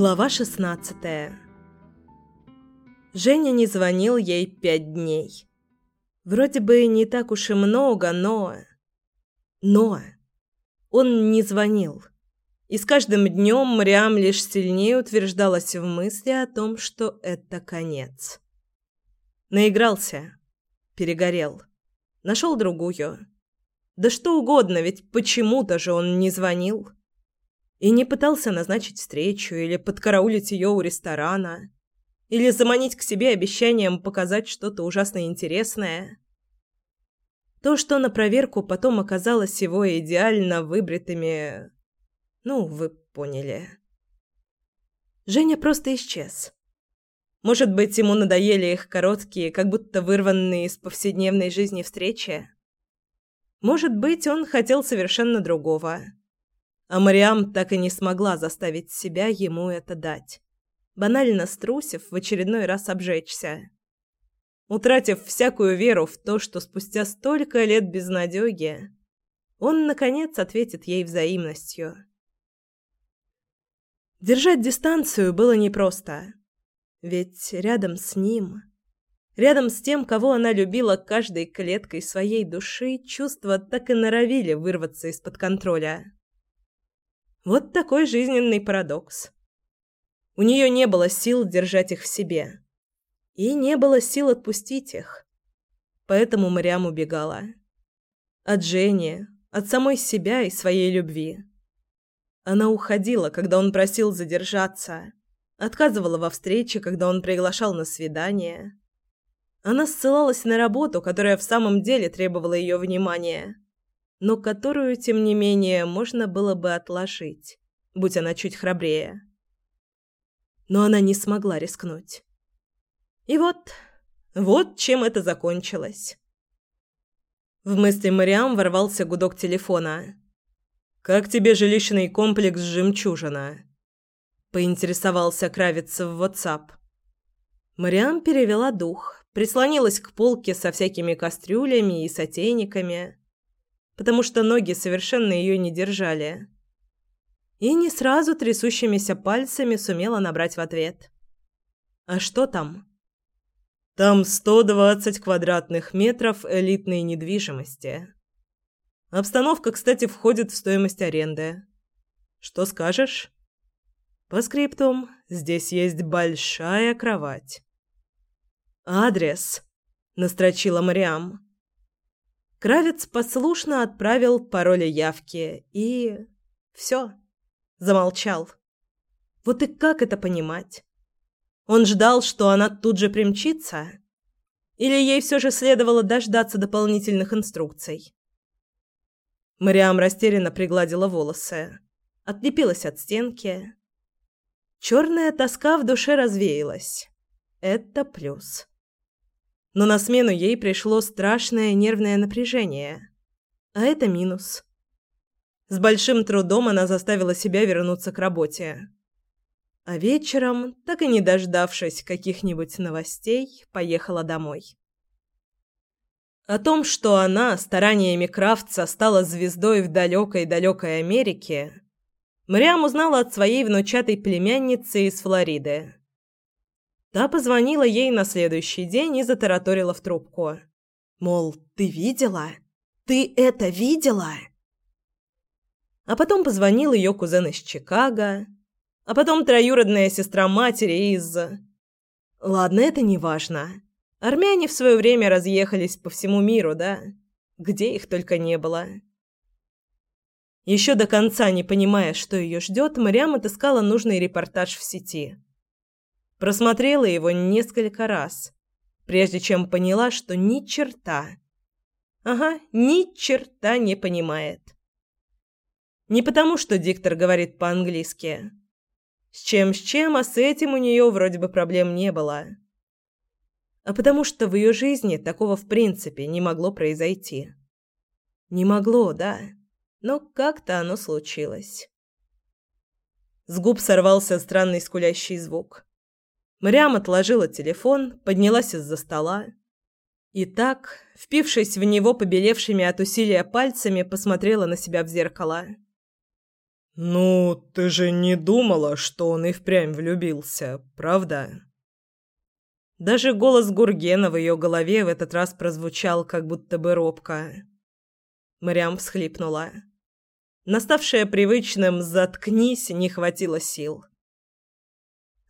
Глава 16 Женя не звонил ей пять дней. Вроде бы не так уж и много, но... Но... Он не звонил. И с каждым днем Мариам лишь сильнее утверждалась в мысли о том, что это конец. Наигрался. Перегорел. Нашел другую. Да что угодно, ведь почему-то же он не звонил и не пытался назначить встречу или подкараулить ее у ресторана, или заманить к себе обещанием показать что-то ужасно интересное. То, что на проверку потом оказалось его идеально выбритыми... Ну, вы поняли. Женя просто исчез. Может быть, ему надоели их короткие, как будто вырванные из повседневной жизни встречи? Может быть, он хотел совершенно другого. А Мариам так и не смогла заставить себя ему это дать, банально струсив в очередной раз обжечься. Утратив всякую веру в то, что спустя столько лет безнадёги, он, наконец, ответит ей взаимностью. Держать дистанцию было непросто, ведь рядом с ним, рядом с тем, кого она любила каждой клеткой своей души, чувства так и норовили вырваться из-под контроля. Вот такой жизненный парадокс. У нее не было сил держать их в себе. И не было сил отпустить их. Поэтому Мариам убегала. От Жени, от самой себя и своей любви. Она уходила, когда он просил задержаться, отказывала во встрече, когда он приглашал на свидание. Она ссылалась на работу, которая в самом деле требовала ее внимания но которую, тем не менее, можно было бы отложить, будь она чуть храбрее. Но она не смогла рискнуть. И вот, вот чем это закончилось. В мысли Мариам ворвался гудок телефона. «Как тебе жилищный комплекс «Жемчужина»?» Поинтересовался Кравец в WhatsApp. Мариам перевела дух, прислонилась к полке со всякими кастрюлями и сотейниками потому что ноги совершенно ее не держали. И не сразу трясущимися пальцами сумела набрать в ответ. «А что там?» «Там 120 квадратных метров элитной недвижимости. Обстановка, кстати, входит в стоимость аренды. Что скажешь?» «По скриптум, здесь есть большая кровать». «Адрес», — настрочила Мариам. Кравец послушно отправил пароль явки и... все. Замолчал. Вот и как это понимать? Он ждал, что она тут же примчится? Или ей все же следовало дождаться дополнительных инструкций? Мариам растерянно пригладила волосы. Отлепилась от стенки. Черная тоска в душе развеялась. Это плюс но на смену ей пришло страшное нервное напряжение. А это минус. С большим трудом она заставила себя вернуться к работе. А вечером, так и не дождавшись каких-нибудь новостей, поехала домой. О том, что она стараниями Крафтса стала звездой в далекой-далекой Америке, Мариам узнала от своей внучатой племянницы из Флориды. Та позвонила ей на следующий день и затараторила в трубку. Мол, ты видела? Ты это видела? А потом позвонил ее кузен из Чикаго, а потом троюродная сестра матери из... Ладно, это не важно. Армяне в свое время разъехались по всему миру, да? Где их только не было. Еще до конца не понимая, что ее ждет, Мариам отыскала нужный репортаж в сети – Просмотрела его несколько раз, прежде чем поняла, что ни черта. Ага, ни черта не понимает. Не потому, что диктор говорит по-английски. С чем с чем, а с этим у нее вроде бы проблем не было. А потому что в ее жизни такого в принципе не могло произойти. Не могло, да, но как-то оно случилось. С губ сорвался странный скулящий звук. Мариам отложила телефон, поднялась из-за стола. И так, впившись в него побелевшими от усилия пальцами, посмотрела на себя в зеркало. «Ну, ты же не думала, что он и впрямь влюбился, правда?» Даже голос Гургена в ее голове в этот раз прозвучал как будто бы робко. Мрям всхлипнула. Наставшая привычным «заткнись» не хватило сил.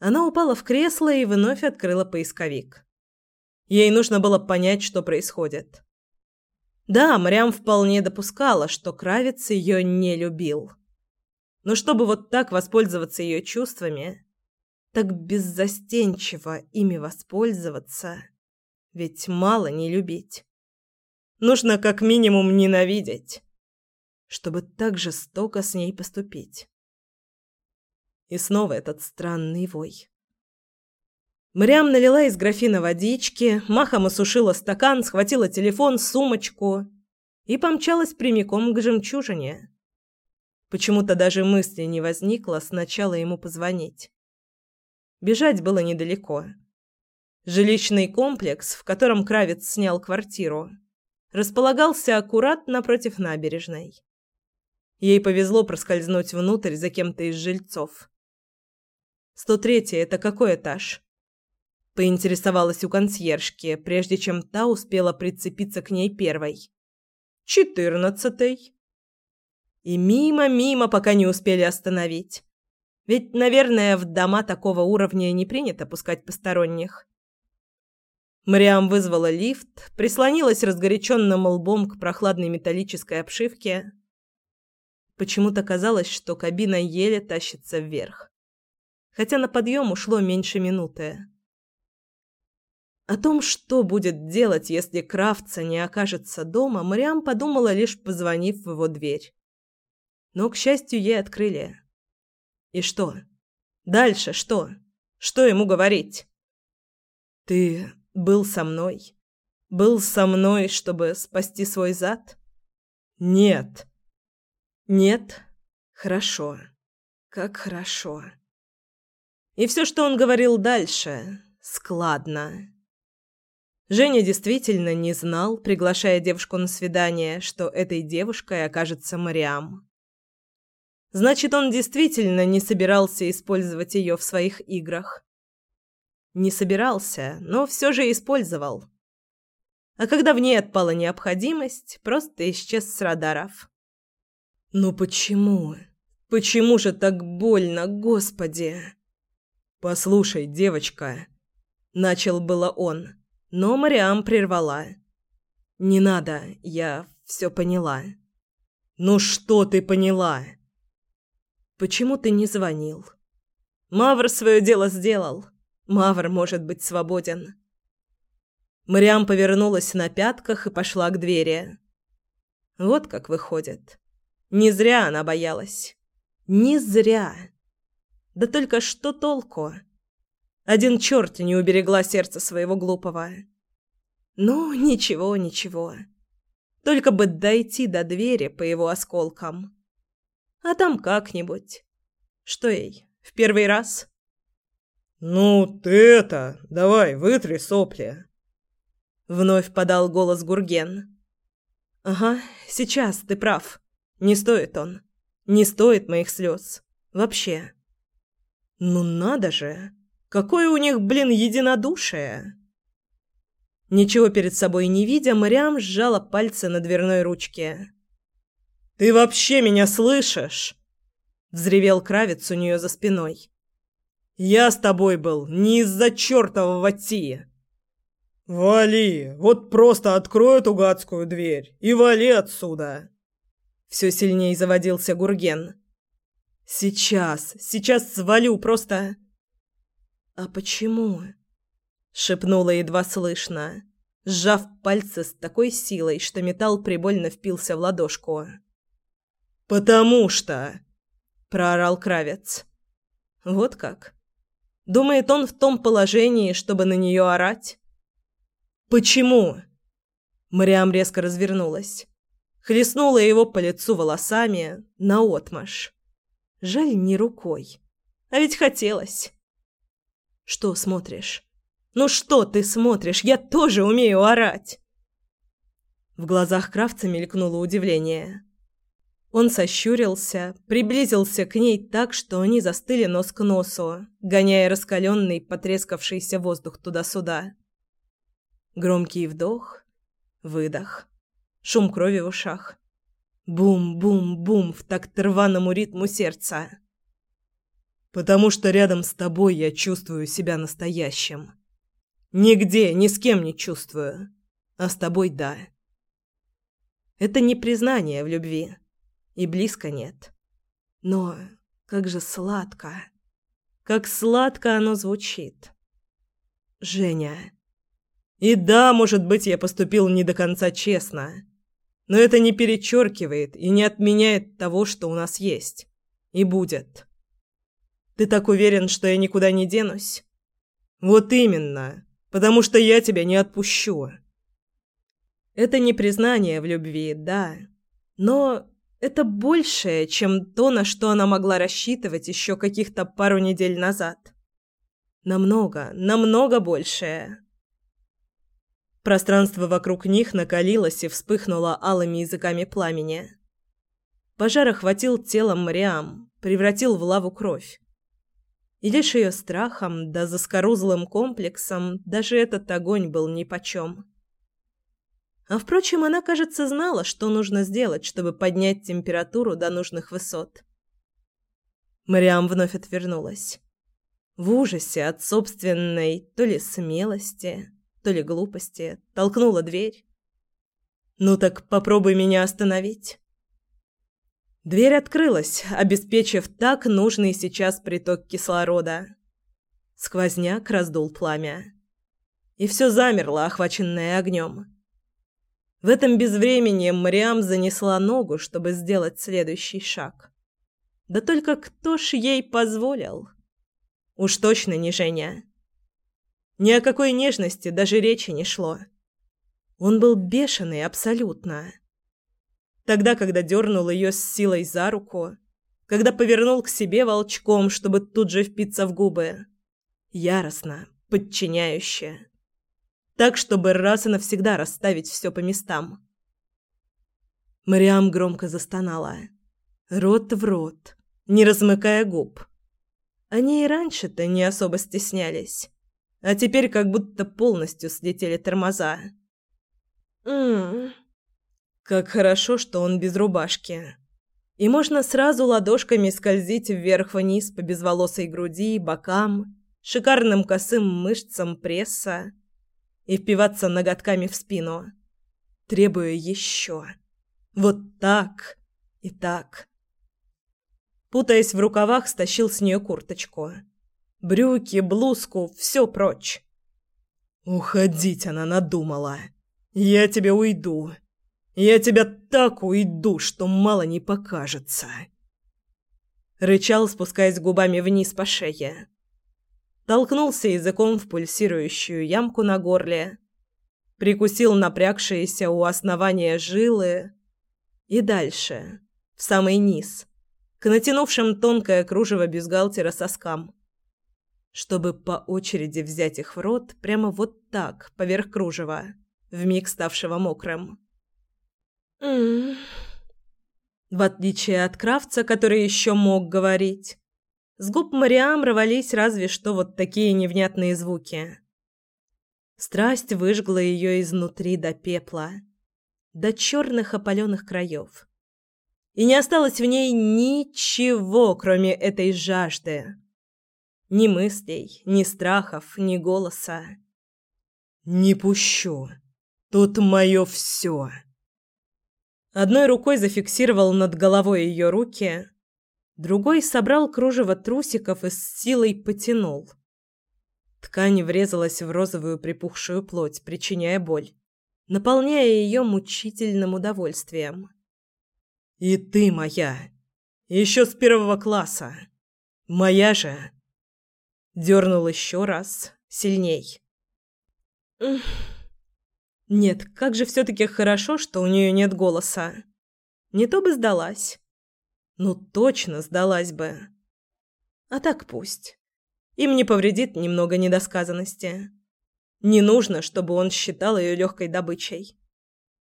Она упала в кресло и вновь открыла поисковик. Ей нужно было понять, что происходит. Да, Мрям вполне допускала, что Кравец ее не любил. Но чтобы вот так воспользоваться ее чувствами, так беззастенчиво ими воспользоваться, ведь мало не любить. Нужно как минимум ненавидеть, чтобы так жестоко с ней поступить. И снова этот странный вой. Мрям налила из графина водички, махом осушила стакан, схватила телефон, сумочку и помчалась прямиком к жемчужине. Почему-то даже мысли не возникло сначала ему позвонить. Бежать было недалеко. Жилищный комплекс, в котором Кравец снял квартиру, располагался аккурат напротив набережной. Ей повезло проскользнуть внутрь за кем-то из жильцов. «Сто третий — это какой этаж?» Поинтересовалась у консьержки, прежде чем та успела прицепиться к ней первой. «Четырнадцатый». И мимо-мимо, пока не успели остановить. Ведь, наверное, в дома такого уровня не принято пускать посторонних. Мариам вызвала лифт, прислонилась разгоряченным лбом к прохладной металлической обшивке. Почему-то казалось, что кабина еле тащится вверх. Хотя на подъем ушло меньше минуты. О том, что будет делать, если Кравца не окажется дома, Мариам подумала, лишь позвонив в его дверь. Но, к счастью, ей открыли. И что? Дальше что? Что ему говорить? Ты был со мной? Был со мной, чтобы спасти свой зад? Нет. Нет? Хорошо. Как хорошо. И все, что он говорил дальше, складно. Женя действительно не знал, приглашая девушку на свидание, что этой девушкой окажется Мариам. Значит, он действительно не собирался использовать ее в своих играх. Не собирался, но все же использовал. А когда в ней отпала необходимость, просто исчез с радаров. «Ну почему? Почему же так больно, Господи?» «Послушай, девочка», — начал было он, но Мариам прервала. «Не надо, я все поняла». «Ну что ты поняла?» Почему ты не звонил? Мавр свое дело сделал. Мавр может быть свободен. Мариам повернулась на пятках и пошла к двери. Вот как выходит. Не зря она боялась. Не зря. Да только что толку? Один черт не уберегла сердце своего глупого. Ну, ничего, ничего. Только бы дойти до двери по его осколкам. А там как-нибудь. Что ей, в первый раз? «Ну, ты это, давай, вытри сопли!» Вновь подал голос Гурген. «Ага, сейчас, ты прав. Не стоит он. Не стоит моих слез. Вообще. Ну надо же! Какое у них, блин, единодушие!» Ничего перед собой не видя, Мариам сжала пальцы на дверной ручке. «Ты вообще меня слышишь?» — взревел Кравец у нее за спиной. «Я с тобой был не из-за чертового Ти!» «Вали! Вот просто открой эту гадскую дверь и вали отсюда!» Все сильнее заводился Гурген. «Сейчас, сейчас свалю, просто...» «А почему?» — шепнула едва слышно, сжав пальцы с такой силой, что металл прибольно впился в ладошку. «Потому что...» – проорал Кравец. «Вот как? Думает он в том положении, чтобы на нее орать?» «Почему?» Мариам резко развернулась. Хлестнула его по лицу волосами наотмашь. Жаль, не рукой. А ведь хотелось. «Что смотришь? Ну что ты смотришь? Я тоже умею орать!» В глазах Кравца мелькнуло удивление. Он сощурился, приблизился к ней так, что они застыли нос к носу, гоняя раскаленный, потрескавшийся воздух туда-сюда. Громкий вдох, выдох, шум крови в ушах. Бум-бум-бум в такт рваному ритму сердца. «Потому что рядом с тобой я чувствую себя настоящим. Нигде, ни с кем не чувствую. А с тобой – да». Это не признание в любви. И близко нет. Но как же сладко. Как сладко оно звучит. Женя. И да, может быть, я поступил не до конца честно. Но это не перечеркивает и не отменяет того, что у нас есть. И будет. Ты так уверен, что я никуда не денусь? Вот именно. Потому что я тебя не отпущу. Это не признание в любви, да. Но это большее, чем то, на что она могла рассчитывать еще каких-то пару недель назад. Намного, намного большее. Пространство вокруг них накалилось и вспыхнуло алыми языками пламени. Пожар охватил тело Мариам, превратил в лаву кровь. И лишь ее страхом да заскорузлым комплексом даже этот огонь был нипочем. А впрочем, она, кажется, знала, что нужно сделать, чтобы поднять температуру до нужных высот. Мариам вновь отвернулась. В ужасе от собственной то ли смелости, то ли глупости толкнула дверь. «Ну так попробуй меня остановить». Дверь открылась, обеспечив так нужный сейчас приток кислорода. Сквозняк раздул пламя. И все замерло, охваченное огнем. В этом безвременье Мариам занесла ногу, чтобы сделать следующий шаг. Да только кто ж ей позволил? Уж точно не Женя. Ни о какой нежности даже речи не шло. Он был бешеный абсолютно. Тогда, когда дернул ее с силой за руку, когда повернул к себе волчком, чтобы тут же впиться в губы. Яростно, подчиняюще так, чтобы раз и навсегда расставить все по местам. Мариам громко застонала. Рот в рот, не размыкая губ. Они и раньше-то не особо стеснялись, а теперь как будто полностью слетели тормоза. Ммм, как хорошо, что он без рубашки. И можно сразу ладошками скользить вверх-вниз по безволосой груди, бокам, шикарным косым мышцам пресса и впиваться ноготками в спину, требуя еще. Вот так и так. Путаясь в рукавах, стащил с нее курточку. Брюки, блузку, все прочь. Уходить она надумала. Я тебя уйду. Я тебя так уйду, что мало не покажется. Рычал, спускаясь губами вниз по шее толкнулся языком в пульсирующую ямку на горле, прикусил напрягшиеся у основания жилы и дальше, в самый низ, к натянувшим тонкое кружево бюстгальтера соскам, чтобы по очереди взять их в рот прямо вот так, поверх кружева, вмиг ставшего мокрым. В отличие от Кравца, который еще мог говорить, с губ Мариам рвались разве что вот такие невнятные звуки. Страсть выжгла ее изнутри до пепла, до черных опаленных краев. И не осталось в ней ничего, кроме этой жажды. Ни мыслей, ни страхов, ни голоса. «Не пущу. Тут мое все». Одной рукой зафиксировал над головой ее руки, Другой собрал кружево трусиков и с силой потянул. Ткань врезалась в розовую припухшую плоть, причиняя боль, наполняя ее мучительным удовольствием. «И ты моя! Еще с первого класса! Моя же!» Дернул еще раз, сильней. Нет, как же все-таки хорошо, что у нее нет голоса. Не то бы сдалась. Ну, точно сдалась бы. А так пусть. Им не повредит немного недосказанности. Не нужно, чтобы он считал ее легкой добычей.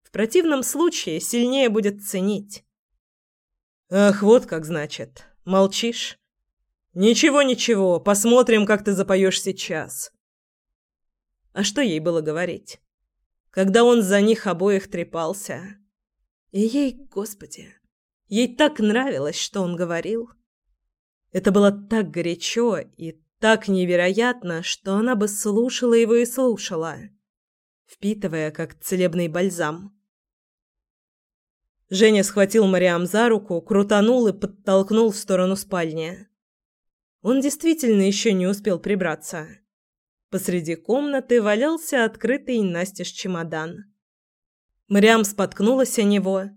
В противном случае сильнее будет ценить. Ах, вот как значит. Молчишь? Ничего-ничего, посмотрим, как ты запоешь сейчас. А что ей было говорить? Когда он за них обоих трепался. И ей, господи, ей так нравилось, что он говорил. Это было так горячо и так невероятно, что она бы слушала его и слушала, впитывая как целебный бальзам. Женя схватил Мариам за руку, крутанул и подтолкнул в сторону спальни. Он действительно еще не успел прибраться. Посреди комнаты валялся открытый настежь чемодан. Мариам споткнулась о него.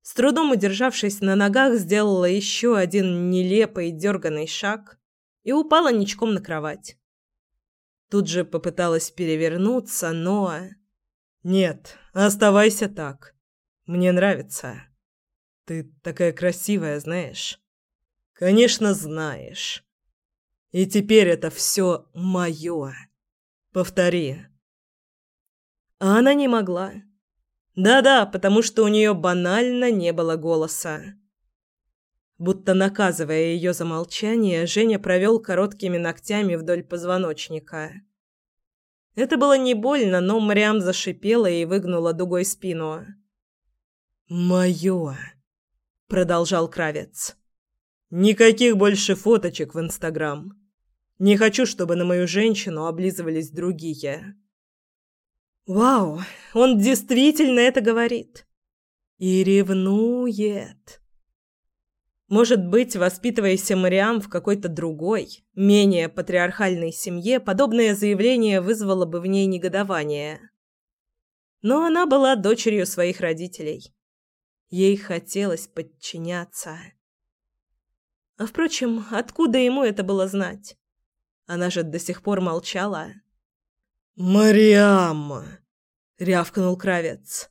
С трудом удержавшись на ногах, сделала еще один нелепый дерганный шаг и упала ничком на кровать. Тут же попыталась перевернуться, но... «Нет, оставайся так», мне нравится. Ты такая красивая, знаешь. Конечно, знаешь. И теперь это все мое. Повтори. А она не могла. Да-да, потому что у нее банально не было голоса. Будто наказывая ее за молчание, Женя провел короткими ногтями вдоль позвоночника. Это было не больно, но Мариам зашипела и выгнула дугой спину. «Моё!» — продолжал Кравец. «Никаких больше фоточек в Инстаграм. Не хочу, чтобы на мою женщину облизывались другие». «Вау! Он действительно это говорит!» «И ревнует!» Может быть, воспитываясь Мариам в какой-то другой, менее патриархальной семье, подобное заявление вызвало бы в ней негодование. Но она была дочерью своих родителей Ей хотелось подчиняться. А впрочем, откуда ему это было знать? Она же до сих пор молчала. «Мариам!» — рявкнул Кравец.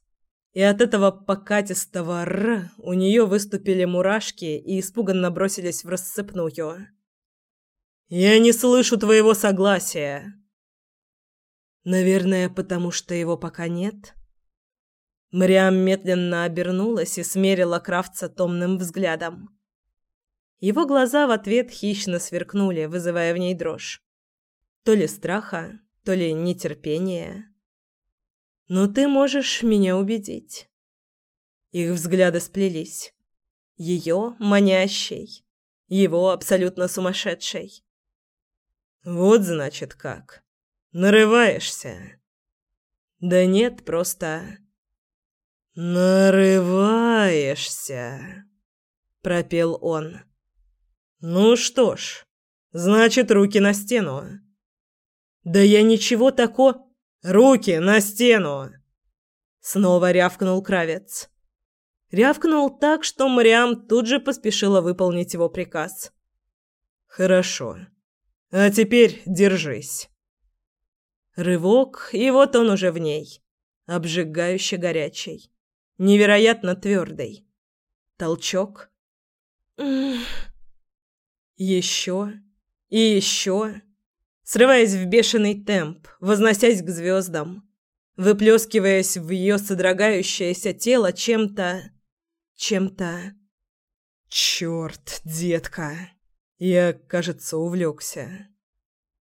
И от этого покатистого «р» у нее выступили мурашки и испуганно бросились в рассыпную. «Я не слышу твоего согласия!» «Наверное, потому что его пока нет?» Мариам медленно обернулась и смерила Кравца томным взглядом. Его глаза в ответ хищно сверкнули, вызывая в ней дрожь. То ли страха, то ли нетерпения. «Но ты можешь меня убедить». Их взгляды сплелись. Ее манящий, его абсолютно сумасшедший. «Вот, значит, как. Нарываешься?» «Да нет, просто...» «Нарываешься», — пропел он. «Ну что ж, значит, руки на стену». «Да я ничего такого...» «Руки на стену!» Снова рявкнул Кравец. Рявкнул так, что Мариам тут же поспешила выполнить его приказ. «Хорошо. А теперь держись». Рывок, и вот он уже в ней, обжигающе горячий невероятно твердой. Толчок. Еще и еще, срываясь в бешеный темп, возносясь к звездам, выплескиваясь в ее содрогающееся тело чем-то... чем-то... Черт, детка, я, кажется, увлекся.